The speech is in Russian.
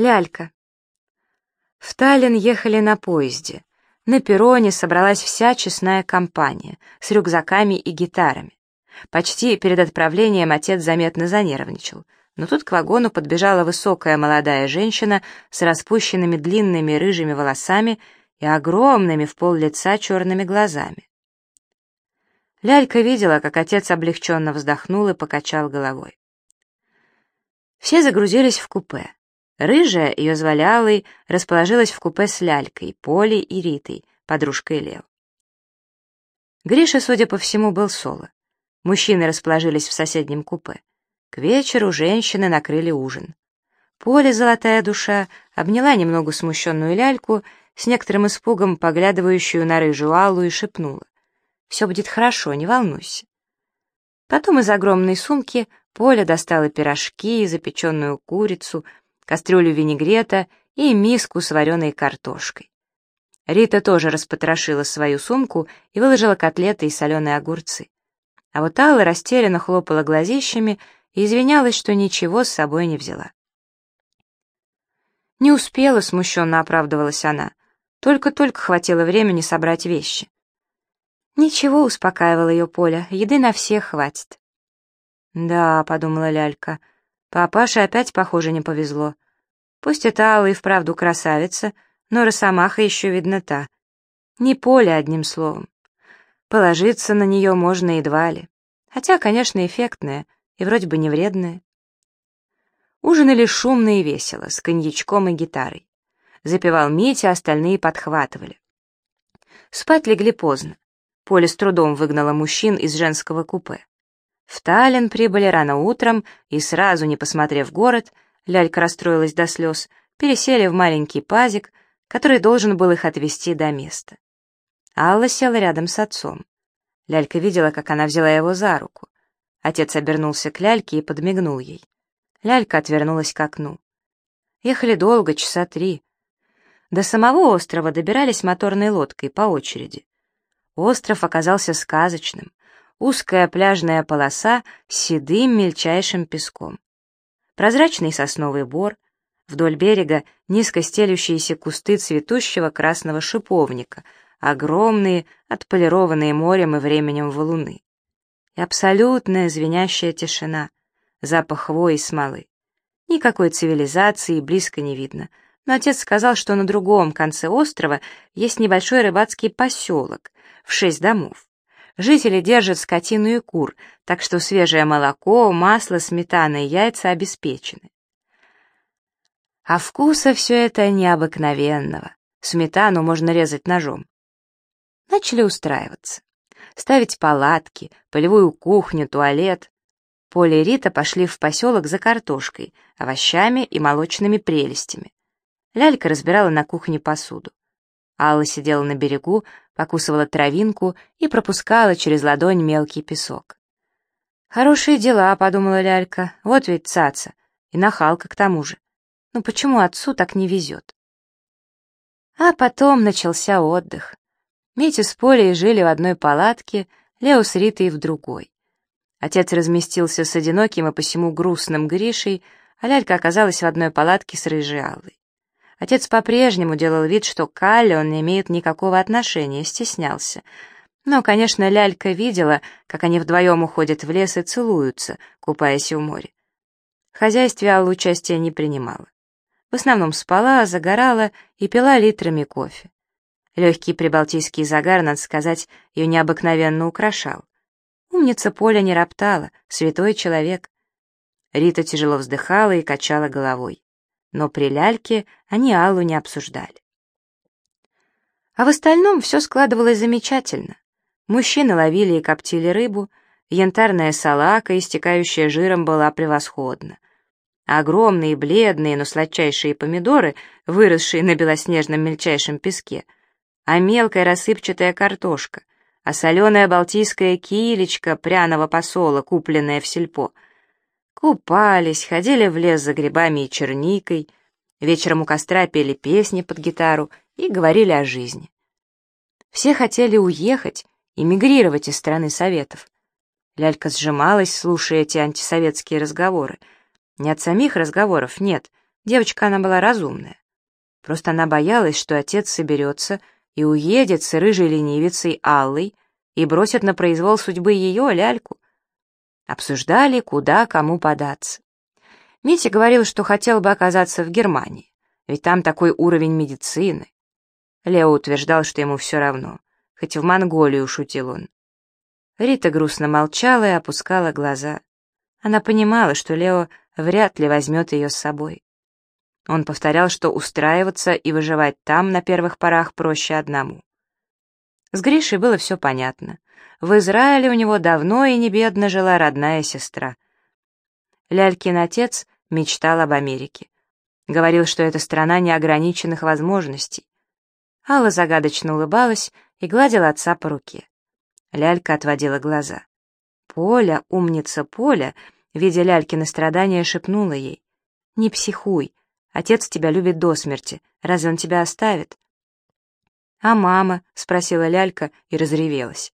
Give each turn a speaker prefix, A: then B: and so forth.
A: Лялька. В Таллин ехали на поезде. На перроне собралась вся честная компания с рюкзаками и гитарами. Почти перед отправлением отец заметно занервничал, но тут к вагону подбежала высокая молодая женщина с распущенными длинными рыжими волосами и огромными в пол лица черными глазами. Лялька видела, как отец облегченно вздохнул и покачал головой. Все загрузились в купе. Рыжая, ее звали Аллой, расположилась в купе с Лялькой, Полей и Ритой, подружкой Лео. Гриша, судя по всему, был соло. Мужчины расположились в соседнем купе. К вечеру женщины накрыли ужин. Поля, золотая душа, обняла немного смущенную ляльку, с некоторым испугом поглядывающую на рыжую Аллу, и шепнула. «Все будет хорошо, не волнуйся». Потом из огромной сумки Поля достала пирожки, запеченную курицу, кастрюлю винегрета и миску с вареной картошкой. Рита тоже распотрошила свою сумку и выложила котлеты и соленые огурцы. А вот Алла растерянно хлопала глазищами и извинялась, что ничего с собой не взяла. «Не успела», — смущенно оправдывалась она. «Только-только хватило времени собрать вещи». «Ничего», — успокаивала ее Поля, — «еды на всех хватит». «Да», — подумала Лялька, — «папаше опять, похоже, не повезло. Пусть это Алла и вправду красавица, но Росомаха еще видно та. Не Поля, одним словом. Положиться на нее можно едва ли. Хотя, конечно, эффектная и вроде бы не вредная. Ужинали шумно и весело, с коньячком и гитарой. Запевал Митя, остальные подхватывали. Спать легли поздно. Поле с трудом выгнала мужчин из женского купе. В Таллин прибыли рано утром и, сразу не посмотрев город, лялька расстроилась до слез, пересели в маленький пазик, который должен был их отвезти до места. Алла села рядом с отцом. Лялька видела, как она взяла его за руку. Отец обернулся к ляльке и подмигнул ей. Лялька отвернулась к окну. Ехали долго, часа три. До самого острова добирались моторной лодкой по очереди. Остров оказался сказочным. Узкая пляжная полоса с седым мельчайшим песком. Прозрачный сосновый бор, вдоль берега низко стелющиеся кусты цветущего красного шиповника — огромные, отполированные морем и временем валуны. И абсолютная звенящая тишина, запах хвои и смолы. Никакой цивилизации близко не видно, но отец сказал, что на другом конце острова есть небольшой рыбацкий поселок в шесть домов. Жители держат скотину и кур, так что свежее молоко, масло, сметана и яйца обеспечены. А вкуса все это необыкновенного. Сметану можно резать ножом. Начали устраиваться. Ставить палатки, полевую кухню, туалет. Поля и Рита пошли в поселок за картошкой, овощами и молочными прелестями. Лялька разбирала на кухне посуду. Алла сидела на берегу, покусывала травинку и пропускала через ладонь мелкий песок. «Хорошие дела», — подумала Лялька, — «вот ведь цаца, и нахалка к тому же. Ну почему отцу так не везет?» А потом начался отдых. Митя с Полей жили в одной палатке, Лео с Ритой в другой. Отец разместился с одиноким и посему грустным Гришей, а Лялька оказалась в одной палатке с Рыжей Аллой. Отец по-прежнему делал вид, что к Алле он не имеет никакого отношения, стеснялся. Но, конечно, Лялька видела, как они вдвоем уходят в лес и целуются, купаясь в море. В хозяйстве Алла участия не принимала. В основном спала, загорала и пила литрами кофе. Легкий прибалтийский загар, надо сказать, ее необыкновенно украшал. Умница Поля не роптала, святой человек. Рита тяжело вздыхала и качала головой. Но при ляльке они Аллу не обсуждали. А в остальном все складывалось замечательно. Мужчины ловили и коптили рыбу, янтарная салака, истекающая жиром, была превосходна. Огромные, бледные, но сладчайшие помидоры, выросшие на белоснежном мельчайшем песке — а мелкая рассыпчатая картошка, а соленая балтийская килечка пряного посола, купленная в сельпо. Купались, ходили в лес за грибами и черникой, вечером у костра пели песни под гитару и говорили о жизни. Все хотели уехать, эмигрировать из страны Советов. Лялька сжималась, слушая эти антисоветские разговоры. Не от самих разговоров, нет, Девочка она была разумная. Просто она боялась, что отец соберется и уедет с рыжей ленивицей Аллой и бросит на произвол судьбы ее, ляльку. Обсуждали, куда кому податься. Митя говорил, что хотел бы оказаться в Германии, ведь там такой уровень медицины. Лео утверждал, что ему все равно, хоть в Монголию, шутил он. Рита грустно молчала и опускала глаза. Она понимала, что Лео вряд ли возьмет ее с собой. Он повторял, что устраиваться и выживать там на первых порах проще одному. С Гришей было все понятно. В Израиле у него давно и не бедно жила родная сестра. Лялькин отец мечтал об Америке. Говорил, что это страна неограниченных возможностей. Алла загадочно улыбалась и гладила отца по руке. Лялька отводила глаза. «Поля, умница Поля», видя Лялькины страдания, шепнула ей. «Не психуй, отец тебя любит до смерти, разве он тебя оставит?» «А мама?» — спросила Лялька и разревелась.